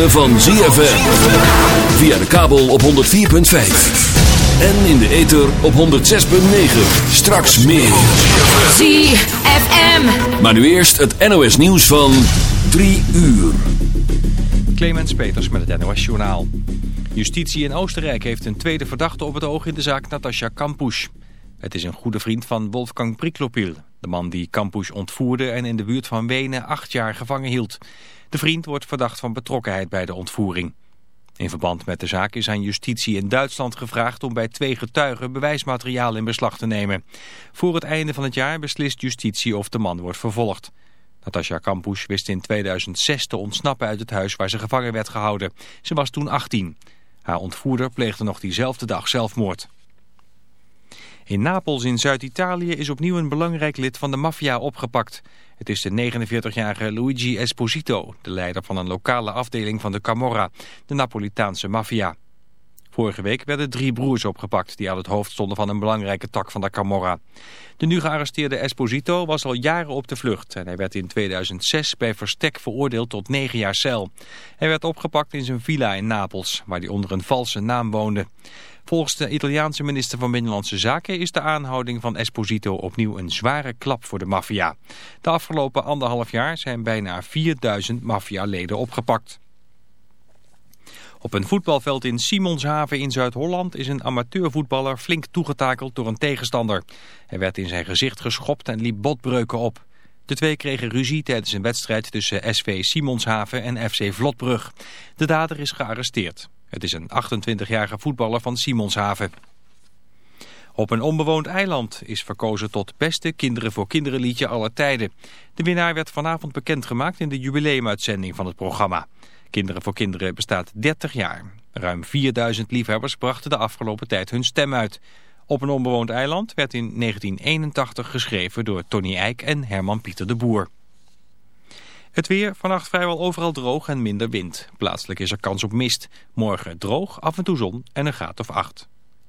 Ritme van ZFM. Via de kabel op 104.5. En in de ether op 106.9. Straks meer. ZFM. Maar nu eerst het NOS nieuws van 3 uur. Clemens Peters met het NOS Journaal. Justitie in Oostenrijk heeft een tweede verdachte op het oog in de zaak Natasja Kampusch. Het is een goede vriend van Wolfgang Priklopil, de man die Kampusch ontvoerde en in de buurt van Wenen acht jaar gevangen hield. De vriend wordt verdacht van betrokkenheid bij de ontvoering. In verband met de zaak is aan justitie in Duitsland gevraagd om bij twee getuigen bewijsmateriaal in beslag te nemen. Voor het einde van het jaar beslist justitie of de man wordt vervolgd. Natasja Kampusch wist in 2006 te ontsnappen uit het huis waar ze gevangen werd gehouden. Ze was toen 18. Haar ontvoerder pleegde nog diezelfde dag zelfmoord. In Napels in Zuid-Italië is opnieuw een belangrijk lid van de maffia opgepakt. Het is de 49-jarige Luigi Esposito, de leider van een lokale afdeling van de Camorra, de Napolitaanse maffia. Vorige week werden drie broers opgepakt die aan het hoofd stonden van een belangrijke tak van de Camorra. De nu gearresteerde Esposito was al jaren op de vlucht en hij werd in 2006 bij verstek veroordeeld tot negen jaar cel. Hij werd opgepakt in zijn villa in Napels, waar hij onder een valse naam woonde. Volgens de Italiaanse minister van Binnenlandse Zaken is de aanhouding van Esposito opnieuw een zware klap voor de maffia. De afgelopen anderhalf jaar zijn bijna 4000 maffialeden opgepakt. Op een voetbalveld in Simonshaven in Zuid-Holland is een amateurvoetballer flink toegetakeld door een tegenstander. Hij werd in zijn gezicht geschopt en liep botbreuken op. De twee kregen ruzie tijdens een wedstrijd tussen SV Simonshaven en FC Vlotbrug. De dader is gearresteerd. Het is een 28-jarige voetballer van Simonshaven. Op een onbewoond eiland is verkozen tot beste Kinderen voor Kinderen liedje aller tijden. De winnaar werd vanavond bekendgemaakt in de jubileumuitzending van het programma. Kinderen voor Kinderen bestaat 30 jaar. Ruim 4000 liefhebbers brachten de afgelopen tijd hun stem uit. Op een onbewoond eiland werd in 1981 geschreven door Tony Eijk en Herman Pieter de Boer. Het weer, vannacht vrijwel overal droog en minder wind. Plaatselijk is er kans op mist. Morgen droog, af en toe zon en een graad of acht.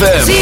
ZFM.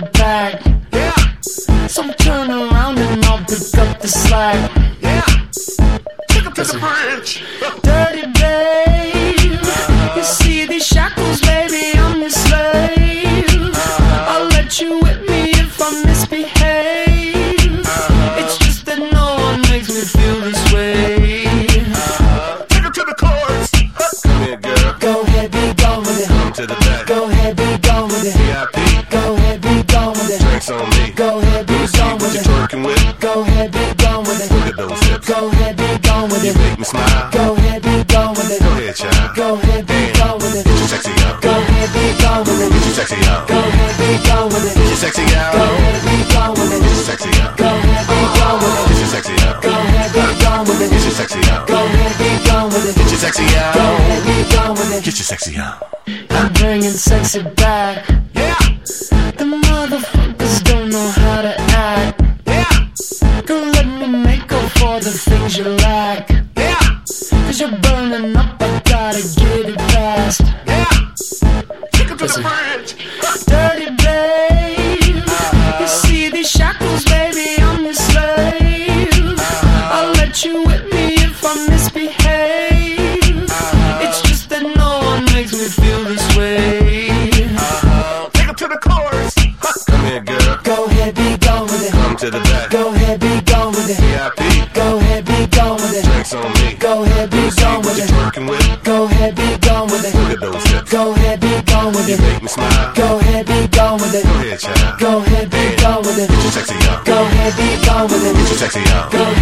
Your back? Yeah. So turn around and I'll pick up the slack. Yeah. Take up to the bridge. Get your sexy out. I'm bringing sexy back.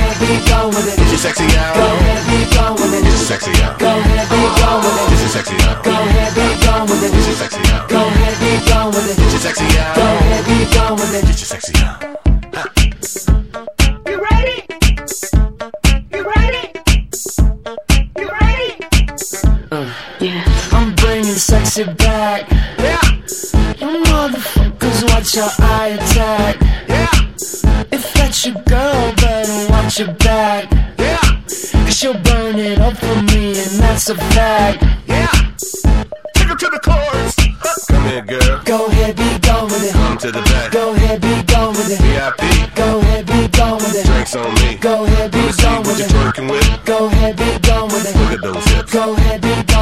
Ahead, be gone with it. Get your sexy out. Go ahead, be gone with Get your it. sexy out. Go ahead, be gone with Get it. your sexy out. Go ahead, be gone with Get your it. sexy out. Go ahead, be gone with Get your it. sexy out. Go ahead, be gone with it. Get your sexy out. You ready? You ready? You ready? Uh, I'm bringing sexy back. Yeah. You motherfuckers, watch your eye attack. Yeah. If that's your girl, watch your back. Yeah. Cause she'll burn it up for me, and that's a fact. Yeah. Take her to the chorus. Come here, girl. Go ahead, be gone with it. Come to the back. Go ahead, be gone with it. VIP. Go ahead, be gone with it. Drinks on me. Go ahead, be gone what with you're it. twerking with? Go ahead, be gone with it. Look at those hips. Go ahead,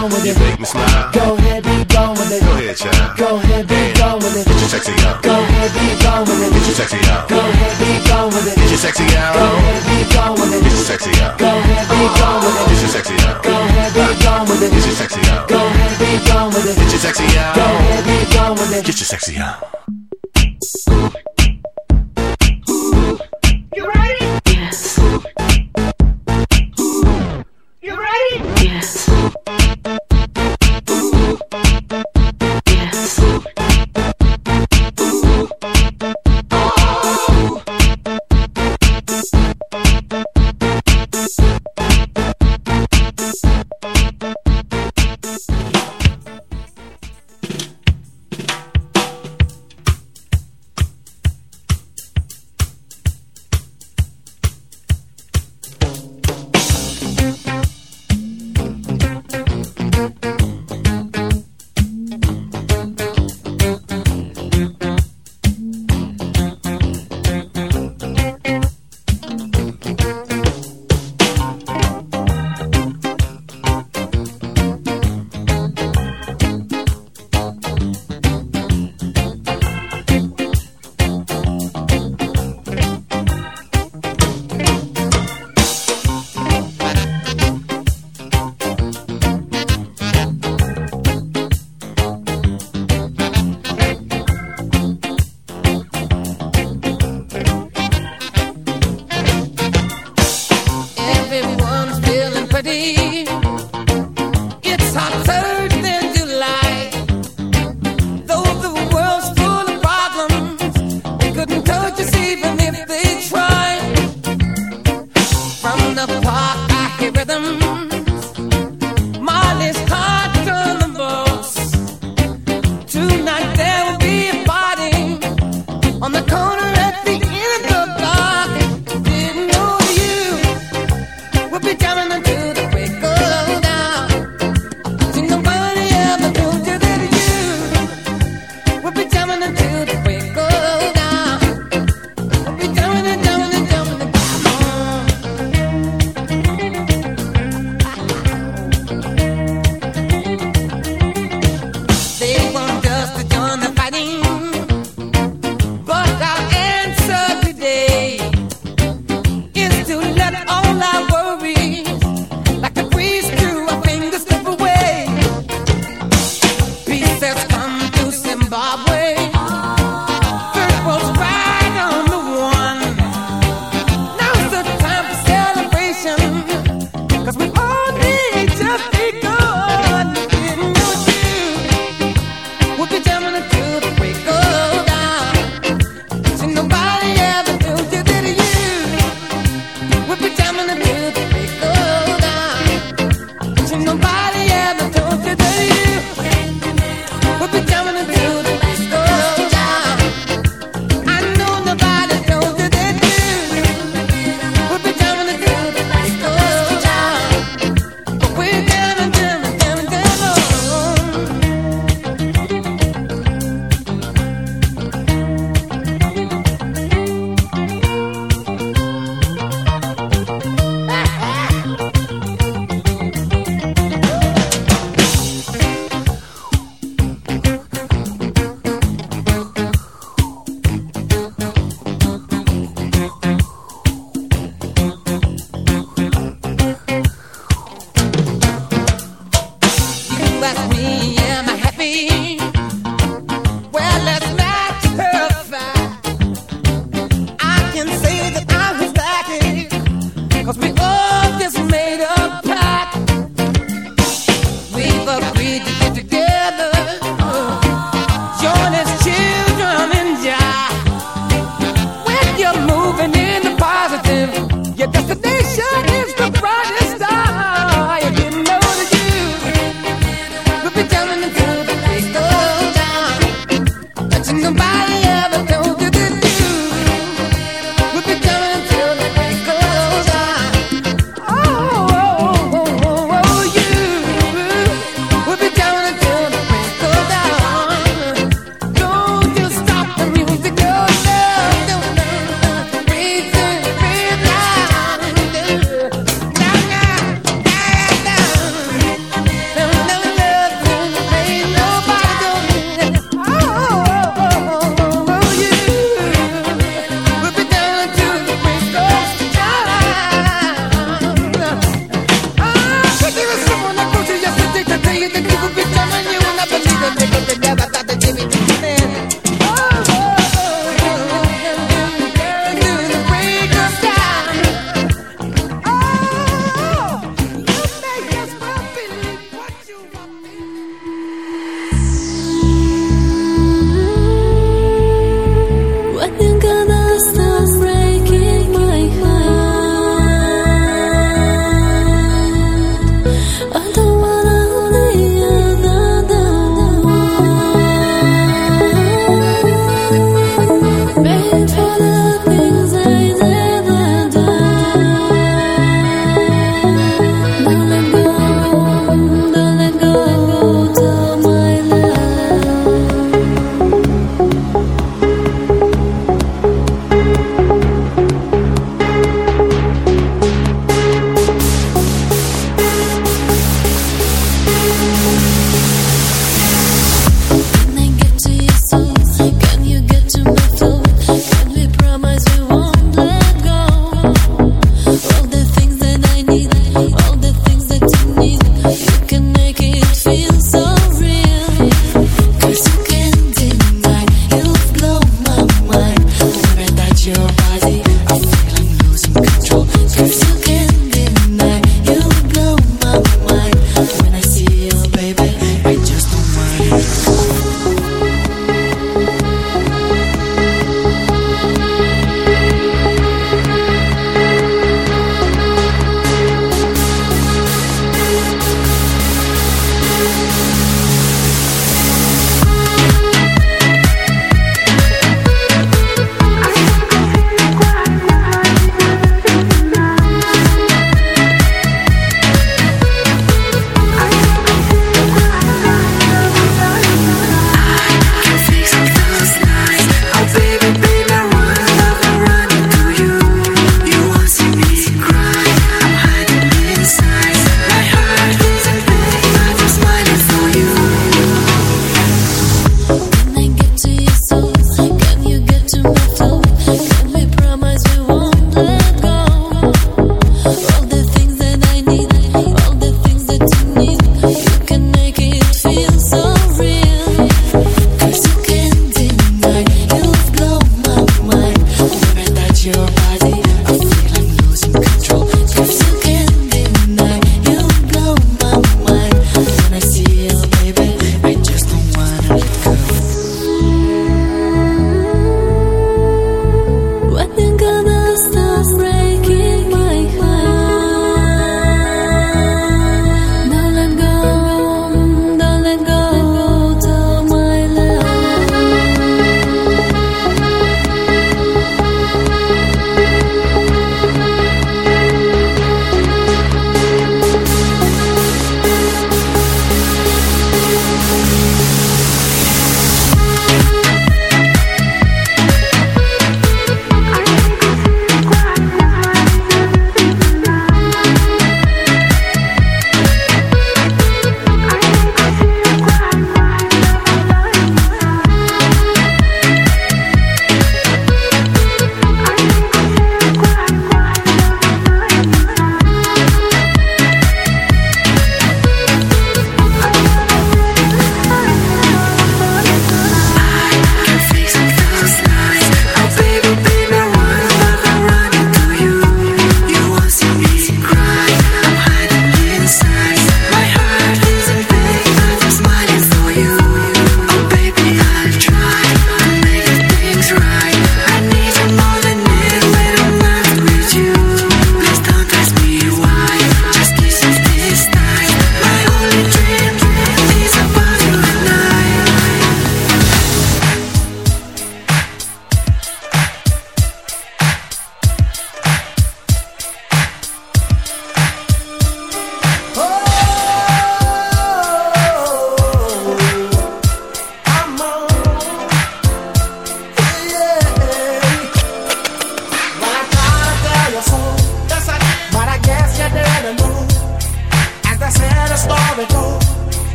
gone with You it. make me smile. Go ahead, be gone with Go it. ahead, child. Go ahead, be gone with it. Get your sexy out. Go ahead, be gone with it. Get your sexy out. Go ahead, be gone with Get it. your sexy Go ahead, be gone with Get your sexy out. Go ahead, be gone with it. Get your sexy out. Go ahead, be gone with it. Get your sexy out. Go ahead, be gone with it. Get your sexy out. Go ahead, be gone with it. Get your sexy out.